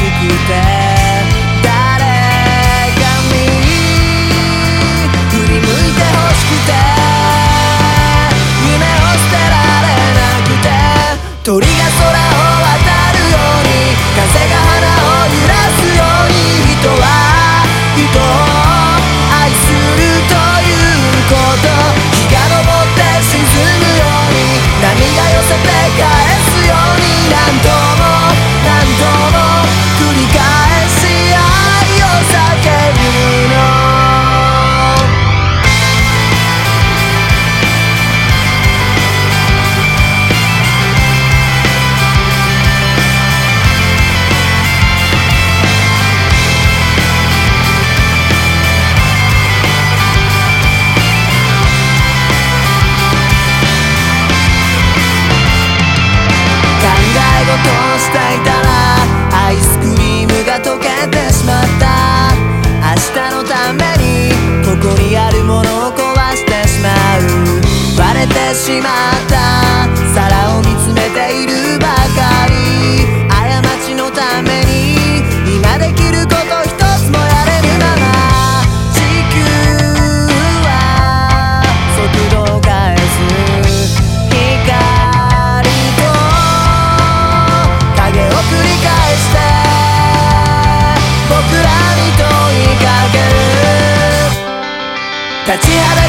くててしまった。皿を見つめているばかり。過ちのために。今できること一つもやれぬまま。地球は速度を変えず光と影を繰り返して。僕らに問いかける。立ちはだ